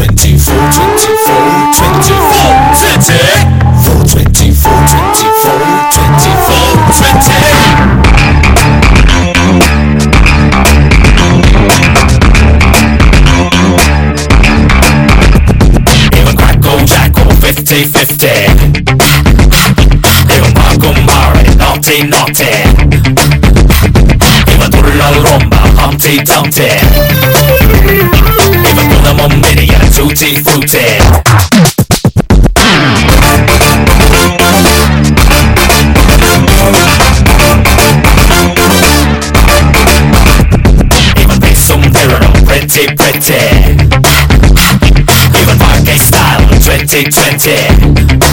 24, 24, 24, 20. 24, 24, 24, 20. fifty fifty. Io pago mare, notte notte. Io durlo romba, humpty dumpty. Pretty pretty Even Marquez style 2020